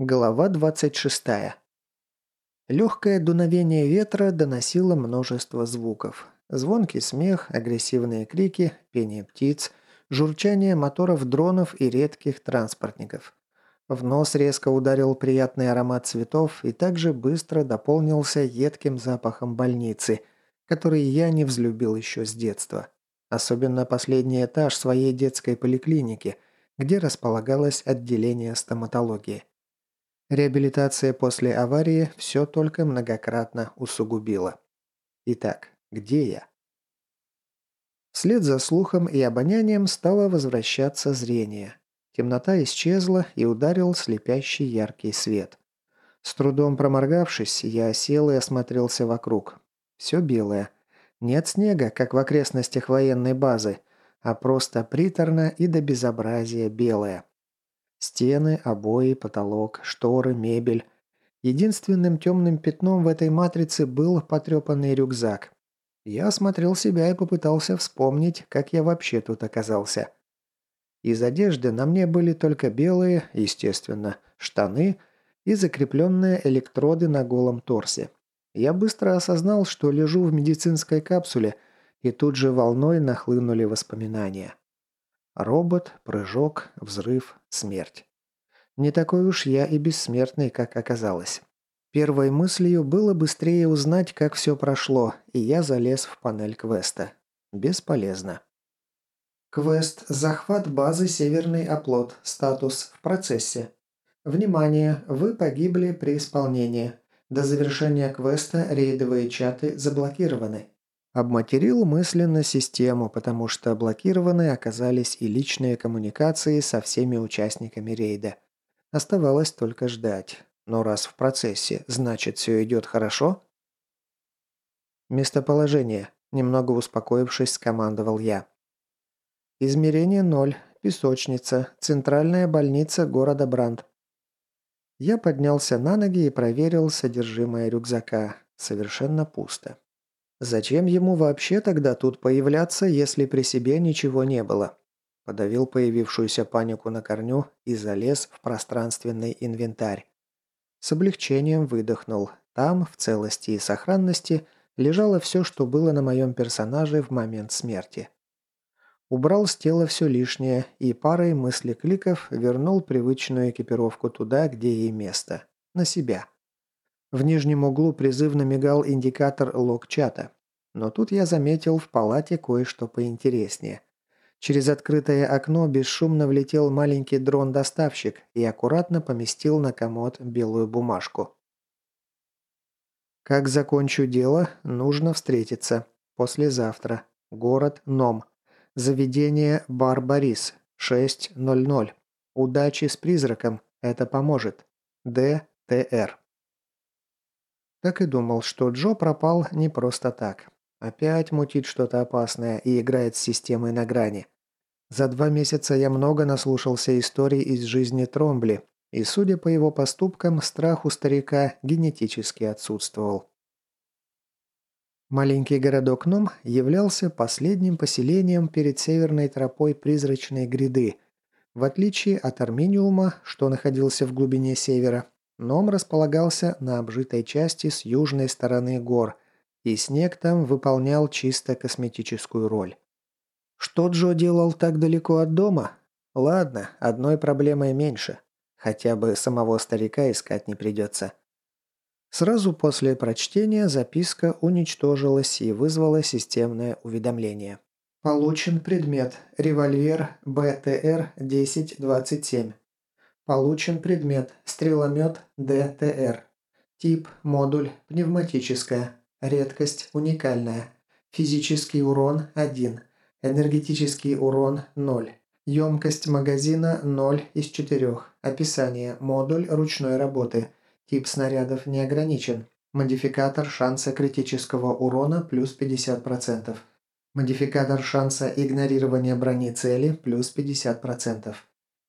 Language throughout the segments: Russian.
Глава 26. Легкое дуновение ветра доносило множество звуков. Звонкий смех, агрессивные крики, пение птиц, журчание моторов дронов и редких транспортников. В нос резко ударил приятный аромат цветов и также быстро дополнился едким запахом больницы, который я не взлюбил еще с детства. Особенно последний этаж своей детской поликлиники, где располагалось отделение стоматологии. Реабилитация после аварии все только многократно усугубила. Итак, где я? Вслед за слухом и обонянием стало возвращаться зрение. Темнота исчезла и ударил слепящий яркий свет. С трудом проморгавшись, я сел и осмотрелся вокруг. Все белое. Нет снега, как в окрестностях военной базы, а просто приторно и до безобразия белое. Стены, обои, потолок, шторы, мебель. Единственным темным пятном в этой матрице был потрепанный рюкзак. Я осмотрел себя и попытался вспомнить, как я вообще тут оказался. Из одежды на мне были только белые, естественно, штаны и закрепленные электроды на голом торсе. Я быстро осознал, что лежу в медицинской капсуле, и тут же волной нахлынули воспоминания. Робот, прыжок, взрыв, смерть. Не такой уж я и бессмертный, как оказалось. Первой мыслью было быстрее узнать, как все прошло, и я залез в панель квеста. Бесполезно. Квест «Захват базы Северный оплот. Статус в процессе». Внимание! Вы погибли при исполнении. До завершения квеста рейдовые чаты заблокированы. Обматерил мысленно систему, потому что блокированы оказались и личные коммуникации со всеми участниками рейда. Оставалось только ждать. Но раз в процессе, значит все идет хорошо? Местоположение. Немного успокоившись, скомандовал я. Измерение ноль. Песочница. Центральная больница города Бранд. Я поднялся на ноги и проверил содержимое рюкзака. Совершенно пусто. Зачем ему вообще тогда тут появляться, если при себе ничего не было? Подавил появившуюся панику на корню и залез в пространственный инвентарь. С облегчением выдохнул. Там, в целости и сохранности, лежало все, что было на моем персонаже в момент смерти. Убрал с тела все лишнее и парой мысли-кликов вернул привычную экипировку туда, где ей место. На себя. В нижнем углу призывно мигал индикатор лог-чата. Но тут я заметил в палате кое-что поинтереснее. Через открытое окно бесшумно влетел маленький дрон-доставщик и аккуратно поместил на комод белую бумажку. «Как закончу дело, нужно встретиться. Послезавтра. Город Ном. Заведение Бар Борис. 6.00. Удачи с призраком. Это поможет. ДТР». Так и думал, что Джо пропал не просто так. Опять мутит что-то опасное и играет с системой на грани. За два месяца я много наслушался историй из жизни Тромбли, и, судя по его поступкам, страх у старика генетически отсутствовал. Маленький городок Ном являлся последним поселением перед северной тропой призрачной гряды. В отличие от Арминиума, что находился в глубине севера, Ном располагался на обжитой части с южной стороны гор, и снег там выполнял чисто косметическую роль. Что Джо делал так далеко от дома? Ладно, одной проблемой меньше. Хотя бы самого старика искать не придется. Сразу после прочтения записка уничтожилась и вызвала системное уведомление. Получен предмет. Револьвер БТР-1027. Получен предмет. Стреломет ДТР. Тип модуль пневматическая. Редкость уникальная. Физический урон 1. Энергетический урон 0. Емкость магазина 0 из 4. Описание. Модуль ручной работы. Тип снарядов не ограничен. Модификатор шанса критического урона плюс 50%. Модификатор шанса игнорирования брони цели плюс 50%.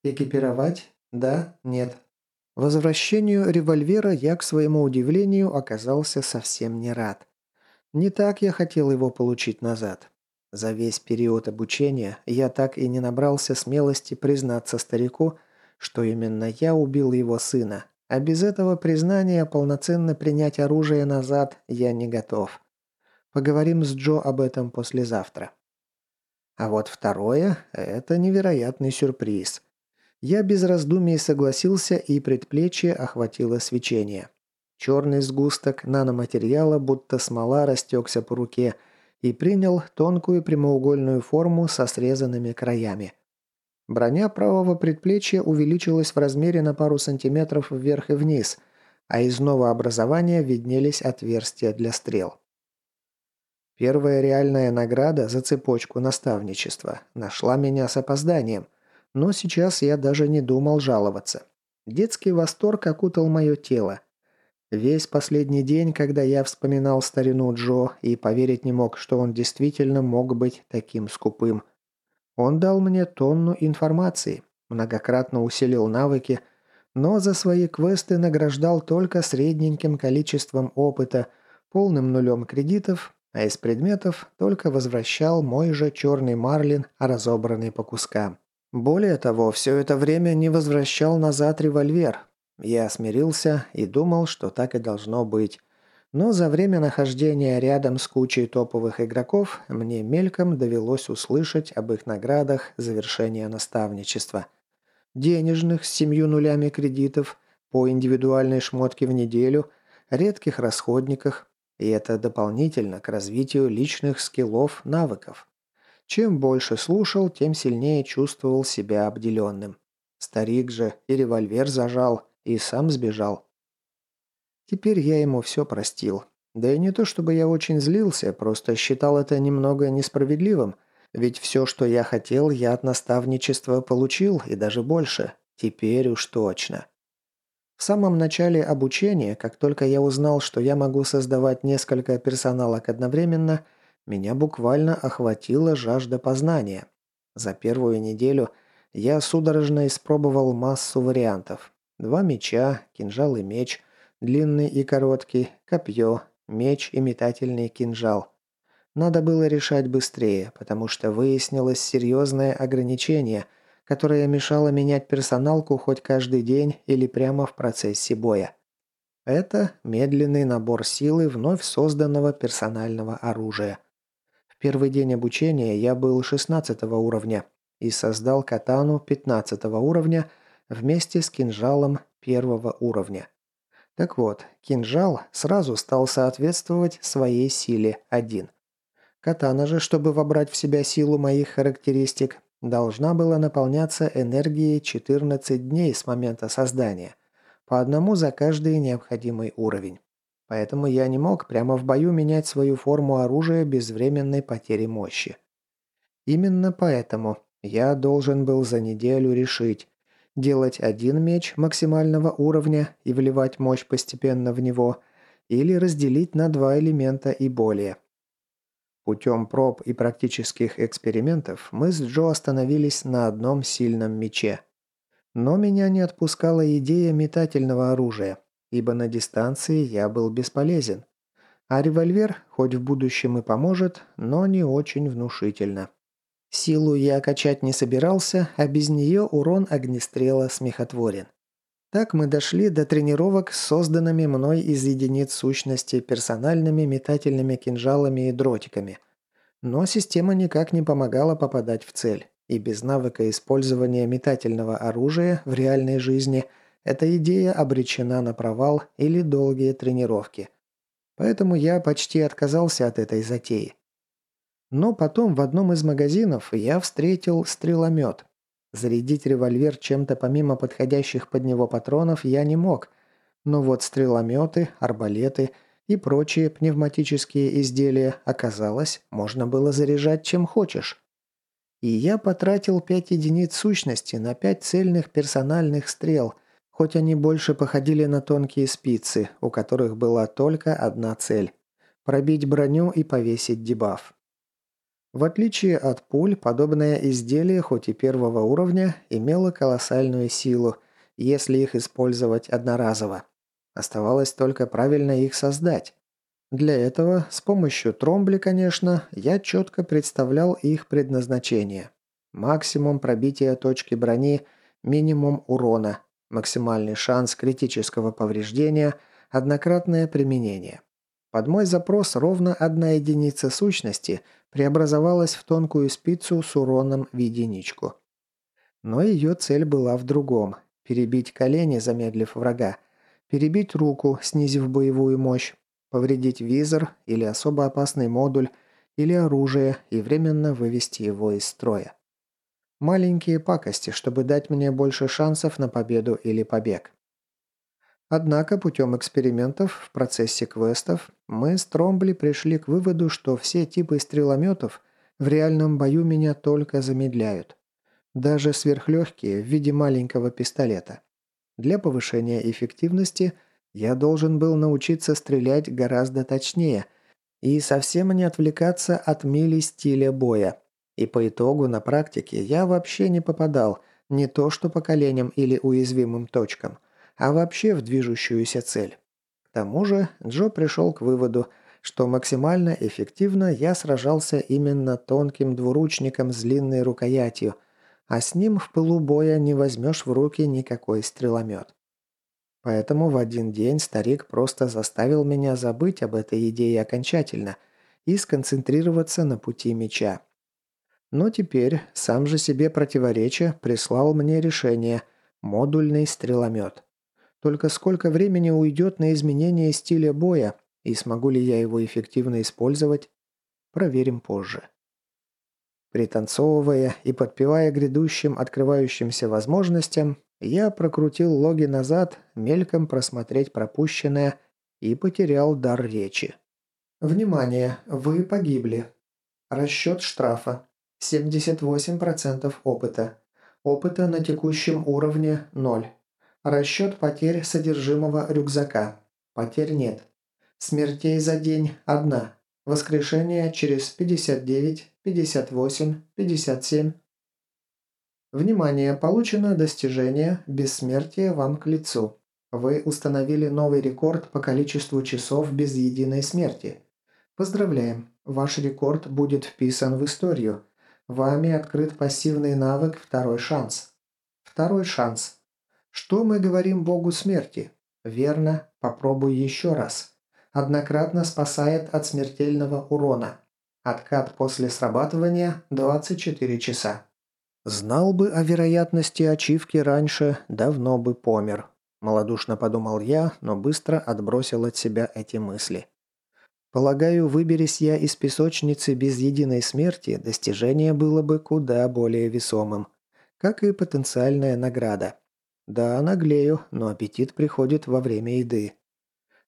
Экипировать? Да? Нет? Возвращению револьвера я, к своему удивлению, оказался совсем не рад. Не так я хотел его получить назад. За весь период обучения я так и не набрался смелости признаться старику, что именно я убил его сына, А без этого признания полноценно принять оружие назад я не готов. Поговорим с Джо об этом послезавтра. А вот второе – это невероятный сюрприз. Я без раздумий согласился, и предплечье охватило свечение. Черный сгусток наноматериала, будто смола, растекся по руке и принял тонкую прямоугольную форму со срезанными краями. Броня правого предплечья увеличилась в размере на пару сантиметров вверх и вниз, а из новообразования виднелись отверстия для стрел. Первая реальная награда за цепочку наставничества нашла меня с опозданием, но сейчас я даже не думал жаловаться. Детский восторг окутал мое тело. Весь последний день, когда я вспоминал старину Джо и поверить не мог, что он действительно мог быть таким скупым. Он дал мне тонну информации, многократно усилил навыки, но за свои квесты награждал только средненьким количеством опыта, полным нулем кредитов, а из предметов только возвращал мой же черный марлин, разобранный по кускам. Более того, все это время не возвращал назад револьвер, я смирился и думал, что так и должно быть. Но за время нахождения рядом с кучей топовых игроков мне мельком довелось услышать об их наградах завершения наставничества. Денежных с семью нулями кредитов, по индивидуальной шмотке в неделю, редких расходниках, и это дополнительно к развитию личных скиллов, навыков. Чем больше слушал, тем сильнее чувствовал себя обделенным. Старик же и револьвер зажал – и сам сбежал. Теперь я ему все простил. Да и не то, чтобы я очень злился, просто считал это немного несправедливым, ведь все, что я хотел, я от наставничества получил, и даже больше. Теперь уж точно. В самом начале обучения, как только я узнал, что я могу создавать несколько персоналок одновременно, меня буквально охватила жажда познания. За первую неделю я судорожно испробовал массу вариантов. Два меча, кинжал и меч, длинный и короткий, копье, меч и метательный кинжал. Надо было решать быстрее, потому что выяснилось серьезное ограничение, которое мешало менять персоналку хоть каждый день или прямо в процессе боя. Это медленный набор силы вновь созданного персонального оружия. Первый день обучения я был 16 уровня и создал катану 15 уровня – вместе с кинжалом первого уровня. Так вот, кинжал сразу стал соответствовать своей силе 1. Катана же, чтобы вобрать в себя силу моих характеристик, должна была наполняться энергией 14 дней с момента создания, по одному за каждый необходимый уровень. Поэтому я не мог прямо в бою менять свою форму оружия без временной потери мощи. Именно поэтому я должен был за неделю решить, делать один меч максимального уровня и вливать мощь постепенно в него, или разделить на два элемента и более. Путем проб и практических экспериментов мы с Джо остановились на одном сильном мече. Но меня не отпускала идея метательного оружия, ибо на дистанции я был бесполезен. А револьвер, хоть в будущем и поможет, но не очень внушительно. Силу я качать не собирался, а без нее урон огнестрела смехотворен. Так мы дошли до тренировок с созданными мной из единиц сущности персональными метательными кинжалами и дротиками. Но система никак не помогала попадать в цель, и без навыка использования метательного оружия в реальной жизни эта идея обречена на провал или долгие тренировки. Поэтому я почти отказался от этой затеи. Но потом в одном из магазинов я встретил стреломет. Зарядить револьвер чем-то помимо подходящих под него патронов я не мог. Но вот стрелометы, арбалеты и прочие пневматические изделия, оказалось, можно было заряжать чем хочешь. И я потратил 5 единиц сущности на 5 цельных персональных стрел, хоть они больше походили на тонкие спицы, у которых была только одна цель – пробить броню и повесить дебаф. В отличие от пуль, подобное изделие, хоть и первого уровня, имело колоссальную силу, если их использовать одноразово. Оставалось только правильно их создать. Для этого, с помощью тромбли, конечно, я четко представлял их предназначение. Максимум пробития точки брони, минимум урона, Максимальный шанс критического повреждения – однократное применение. Под мой запрос ровно одна единица сущности преобразовалась в тонкую спицу с уроном в единичку. Но ее цель была в другом – перебить колени, замедлив врага, перебить руку, снизив боевую мощь, повредить визор или особо опасный модуль или оружие и временно вывести его из строя. Маленькие пакости, чтобы дать мне больше шансов на победу или побег. Однако путем экспериментов в процессе квестов мы с Тромбли пришли к выводу, что все типы стрелометов в реальном бою меня только замедляют. Даже сверхлегкие в виде маленького пистолета. Для повышения эффективности я должен был научиться стрелять гораздо точнее и совсем не отвлекаться от мили стиля боя. И по итогу на практике я вообще не попадал не то что по коленям или уязвимым точкам, а вообще в движущуюся цель. К тому же Джо пришел к выводу, что максимально эффективно я сражался именно тонким двуручником с длинной рукоятью, а с ним в пылу боя не возьмешь в руки никакой стреломет. Поэтому в один день старик просто заставил меня забыть об этой идее окончательно и сконцентрироваться на пути меча. Но теперь, сам же себе противоречия, прислал мне решение – модульный стреломет. Только сколько времени уйдет на изменение стиля боя, и смогу ли я его эффективно использовать, проверим позже. Пританцовывая и подпевая грядущим открывающимся возможностям, я прокрутил логи назад, мельком просмотреть пропущенное и потерял дар речи. Внимание! Вы погибли. Расчет штрафа. 78% опыта. Опыта на текущем уровне 0. Расчет потерь содержимого рюкзака. Потерь нет. Смертей за день – одна. Воскрешение через 59, 58, 57. Внимание! Получено достижение «Бессмертие вам к лицу». Вы установили новый рекорд по количеству часов без единой смерти. Поздравляем! Ваш рекорд будет вписан в историю. Вами открыт пассивный навык «Второй шанс». Второй шанс. Что мы говорим богу смерти? Верно, попробуй еще раз. Однократно спасает от смертельного урона. Откат после срабатывания 24 часа. Знал бы о вероятности ачивки раньше, давно бы помер. Малодушно подумал я, но быстро отбросил от себя эти мысли. Полагаю, выберись я из песочницы без единой смерти, достижение было бы куда более весомым. Как и потенциальная награда. Да, наглею, но аппетит приходит во время еды.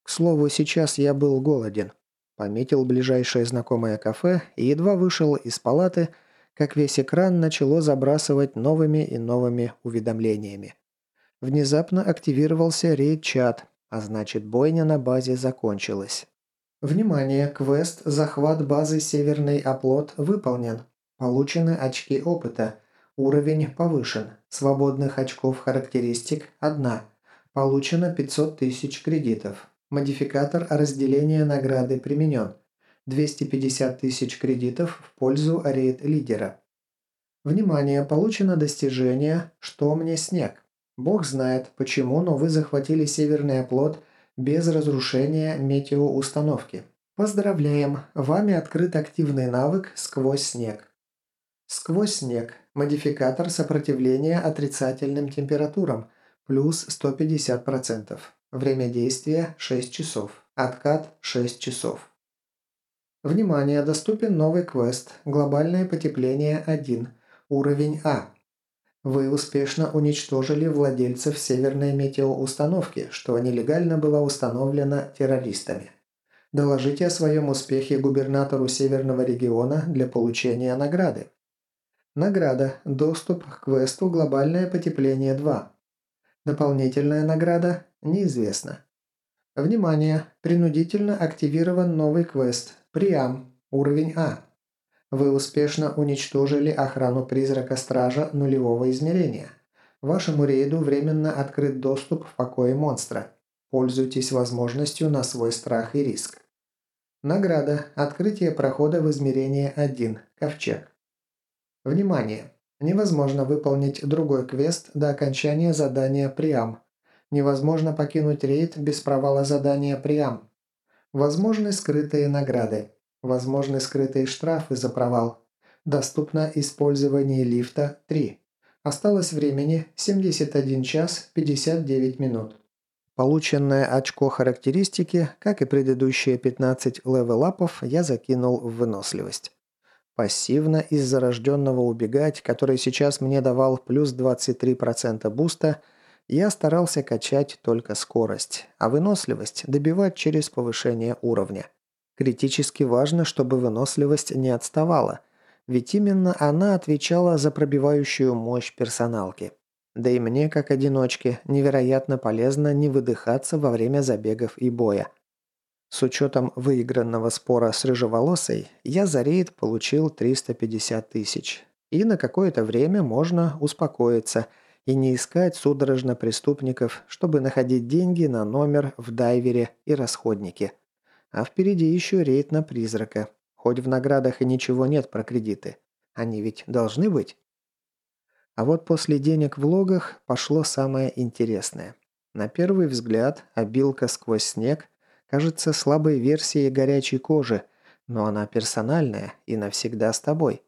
К слову, сейчас я был голоден. Пометил ближайшее знакомое кафе и едва вышел из палаты, как весь экран начало забрасывать новыми и новыми уведомлениями. Внезапно активировался рейд-чат, а значит бойня на базе закончилась. Внимание! Квест «Захват базы Северный оплот» выполнен. Получены очки опыта. Уровень повышен. Свободных очков характеристик – 1. Получено 500 тысяч кредитов. Модификатор разделения награды применен. 250 тысяч кредитов в пользу рейд-лидера. Внимание, получено достижение «Что мне снег?». Бог знает, почему, но вы захватили северный оплот без разрушения метеоустановки. Поздравляем, вами открыт активный навык «Сквозь снег». Сквозь снег. Модификатор сопротивления отрицательным температурам. Плюс 150%. Время действия 6 часов. Откат 6 часов. Внимание! Доступен новый квест. Глобальное потепление 1. Уровень А. Вы успешно уничтожили владельцев северной метеоустановки, что нелегально была установлена террористами. Доложите о своем успехе губернатору северного региона для получения награды. Награда. Доступ к квесту «Глобальное потепление 2». Дополнительная награда неизвестна. Внимание! Принудительно активирован новый квест «Приам». Уровень А. Вы успешно уничтожили охрану призрака-стража нулевого измерения. Вашему рейду временно открыт доступ в покое монстра. Пользуйтесь возможностью на свой страх и риск. Награда. Открытие прохода в измерение 1. Ковчег. Внимание! Невозможно выполнить другой квест до окончания задания Приам. Невозможно покинуть рейд без провала задания Приам. Возможны скрытые награды. Возможны скрытые штрафы за провал. Доступно использование лифта 3. Осталось времени 71 час 59 минут. Полученное очко характеристики, как и предыдущие 15 левелапов, я закинул в выносливость. Пассивно из зарожденного убегать, который сейчас мне давал плюс 23% буста, я старался качать только скорость, а выносливость добивать через повышение уровня. Критически важно, чтобы выносливость не отставала, ведь именно она отвечала за пробивающую мощь персоналки. Да и мне, как одиночке, невероятно полезно не выдыхаться во время забегов и боя. С учетом выигранного спора с рыжеволосой, я за рейд получил 350 тысяч. И на какое-то время можно успокоиться и не искать судорожно преступников, чтобы находить деньги на номер в дайвере и расходнике. А впереди еще рейд на призрака. Хоть в наградах и ничего нет про кредиты. Они ведь должны быть. А вот после денег в логах пошло самое интересное. На первый взгляд, обилка сквозь снег кажется слабой версией горячей кожи, но она персональная и навсегда с тобой.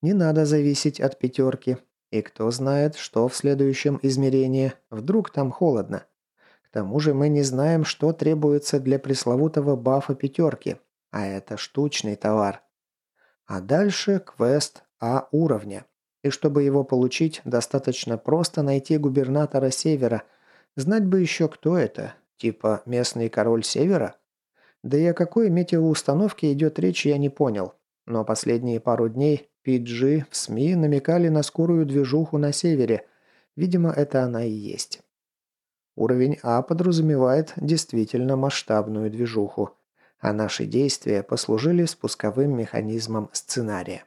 Не надо зависеть от пятерки. И кто знает, что в следующем измерении, вдруг там холодно. Тому же мы не знаем, что требуется для пресловутого бафа пятерки, а это штучный товар. А дальше квест А уровня. И чтобы его получить, достаточно просто найти губернатора Севера. Знать бы еще, кто это. Типа местный король Севера? Да и о какой метеоустановке идет речь, я не понял. Но последние пару дней PG в СМИ намекали на скорую движуху на Севере. Видимо, это она и есть. Уровень А подразумевает действительно масштабную движуху, а наши действия послужили спусковым механизмом сценария.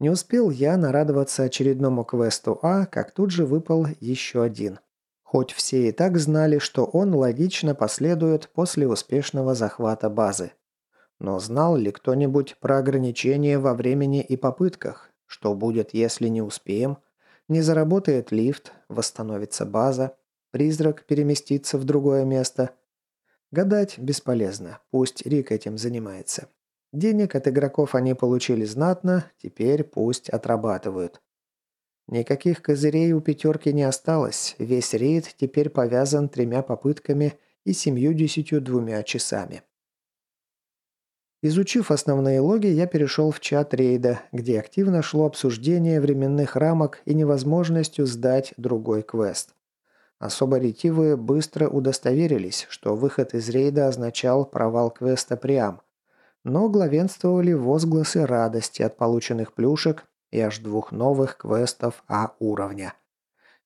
Не успел я нарадоваться очередному квесту А, как тут же выпал еще один. Хоть все и так знали, что он логично последует после успешного захвата базы. Но знал ли кто-нибудь про ограничения во времени и попытках? Что будет, если не успеем? Не заработает лифт, восстановится база, призрак переместится в другое место. Гадать бесполезно, пусть Рик этим занимается. Денег от игроков они получили знатно, теперь пусть отрабатывают. Никаких козырей у пятерки не осталось, весь рейд теперь повязан тремя попытками и семью-десятью двумя часами. Изучив основные логи, я перешел в чат рейда, где активно шло обсуждение временных рамок и невозможностью сдать другой квест. Особо ретивые быстро удостоверились, что выход из рейда означал провал квеста Приам – но главенствовали возгласы радости от полученных плюшек и аж двух новых квестов А уровня.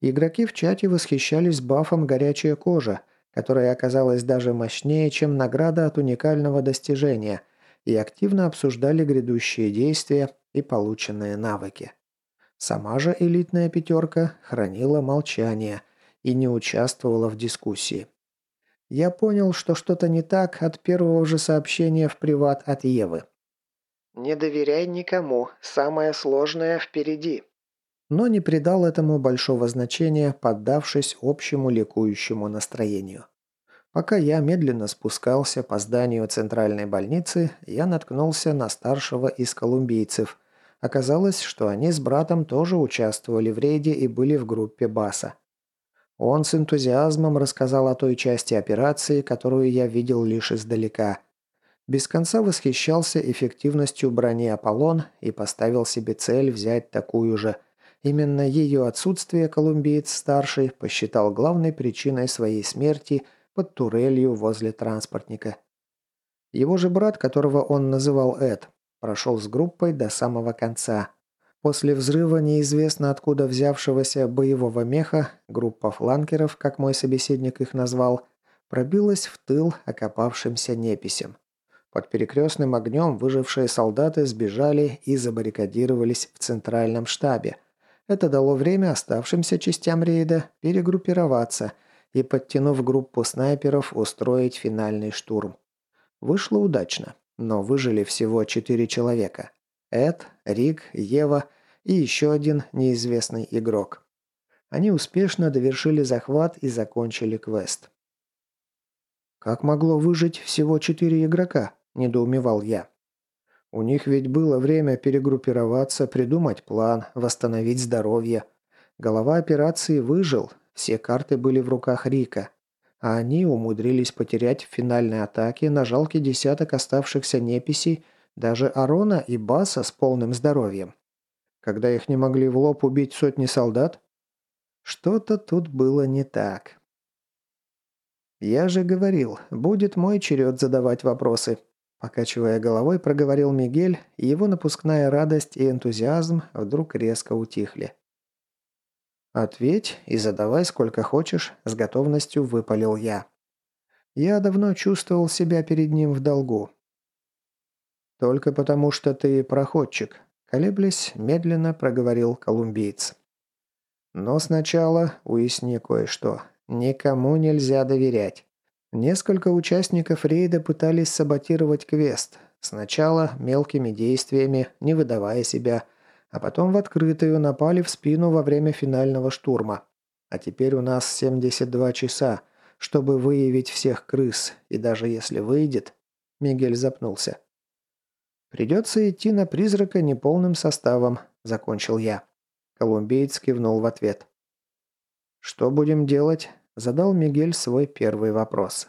Игроки в чате восхищались бафом «Горячая кожа», которая оказалась даже мощнее, чем награда от уникального достижения, и активно обсуждали грядущие действия и полученные навыки. Сама же элитная пятерка хранила молчание и не участвовала в дискуссии. Я понял, что что-то не так от первого же сообщения в приват от Евы. «Не доверяй никому, самое сложное впереди». Но не придал этому большого значения, поддавшись общему ликующему настроению. Пока я медленно спускался по зданию центральной больницы, я наткнулся на старшего из колумбийцев. Оказалось, что они с братом тоже участвовали в рейде и были в группе Баса. Он с энтузиазмом рассказал о той части операции, которую я видел лишь издалека. Без конца восхищался эффективностью брони «Аполлон» и поставил себе цель взять такую же. Именно ее отсутствие колумбиец-старший посчитал главной причиной своей смерти под турелью возле транспортника. Его же брат, которого он называл Эд, прошел с группой до самого конца – После взрыва неизвестно откуда взявшегося боевого меха, группа фланкеров, как мой собеседник их назвал, пробилась в тыл окопавшимся неписям. Под перекрестным огнем выжившие солдаты сбежали и забаррикадировались в центральном штабе. Это дало время оставшимся частям рейда перегруппироваться и, подтянув группу снайперов, устроить финальный штурм. Вышло удачно, но выжили всего четыре человека. Эд, Рик, Ева и еще один неизвестный игрок. Они успешно довершили захват и закончили квест. «Как могло выжить всего четыре игрока?» – недоумевал я. «У них ведь было время перегруппироваться, придумать план, восстановить здоровье. Голова операции выжил, все карты были в руках Рика, а они умудрились потерять в финальной атаке на жалкий десяток оставшихся неписей даже Арона и Баса с полным здоровьем. Когда их не могли в лоб убить сотни солдат? Что-то тут было не так. «Я же говорил, будет мой черед задавать вопросы», Покачивая головой, проговорил Мигель, и его напускная радость и энтузиазм вдруг резко утихли. «Ответь и задавай сколько хочешь», – с готовностью выпалил я. Я давно чувствовал себя перед ним в долгу. «Только потому, что ты проходчик», – колеблясь, медленно проговорил колумбиец. «Но сначала уясни кое-что. Никому нельзя доверять. Несколько участников рейда пытались саботировать квест. Сначала мелкими действиями, не выдавая себя, а потом в открытую напали в спину во время финального штурма. А теперь у нас 72 часа, чтобы выявить всех крыс, и даже если выйдет... Мигель запнулся. «Придется идти на призрака неполным составом», – закончил я. Колумбиец кивнул в ответ. «Что будем делать?» – задал Мигель свой первый вопрос.